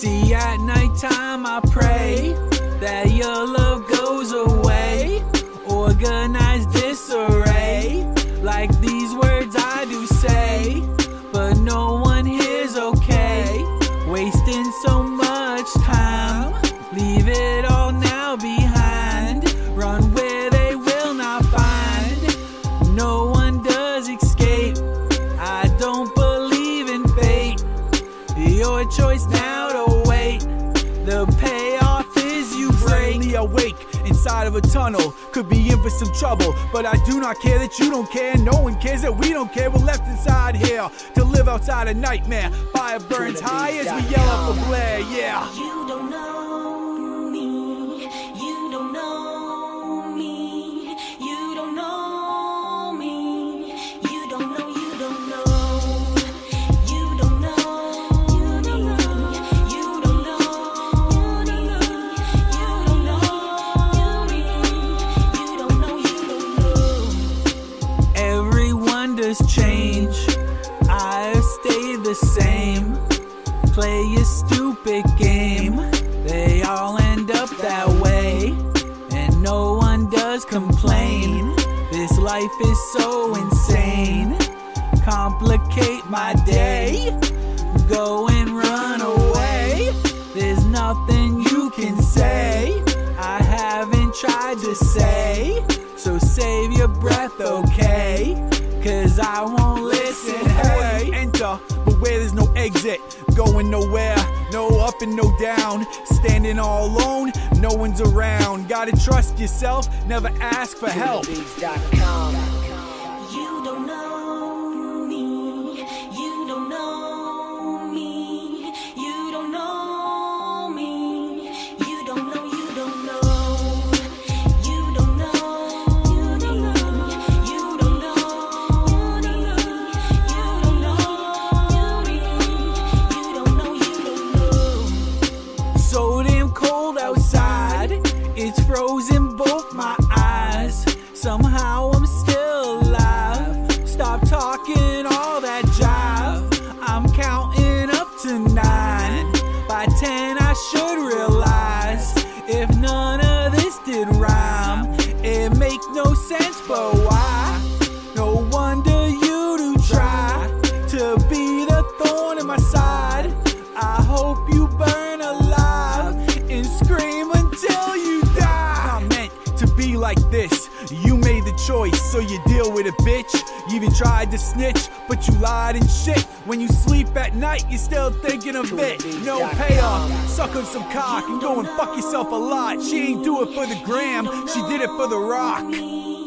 See, at nighttime I pray that your love goes away. Organized disarray, like these words I do say, but no one here's okay. Wasting so much time, leave it all now behind. Run where they will not find. No one does escape. I don't believe in fate. Your choice now. The payoff is you break. Suddenly awake inside of a tunnel. Could be in for some trouble, but I do not care that you don't care. No one cares that we don't care. We're left inside here to live outside a nightmare. Fire burns high as we yell up a glare. Yeah. Everyone change. I stay the same. Play a stupid game. They all end up that way. And no one does complain. This life is so insane. Complicate my day. Go and run away. There's nothing you can say. I haven't tried to say. So save your breath, okay? Cause I won't listen. Hey, enter, but where there's no exit, going nowhere, no up and no down, standing all alone, no one's around. Gotta trust yourself, never ask for help. Both my eyes. Somehow I'm still alive. Stop talking all that jive. I'm counting up to nine. By ten, I should realize if none of this did rhyme, it make no sense. But why? No wonder you do try to be the thorn in my side. I hope you burn this. You made the choice, so you deal with it, bitch. You even tried to snitch, but you lied and shit. When you sleep at night, you're still thinking of it. No payoff. Suck on some cock and go and fuck yourself a lot. She ain't do it for the gram, she did it for the rock.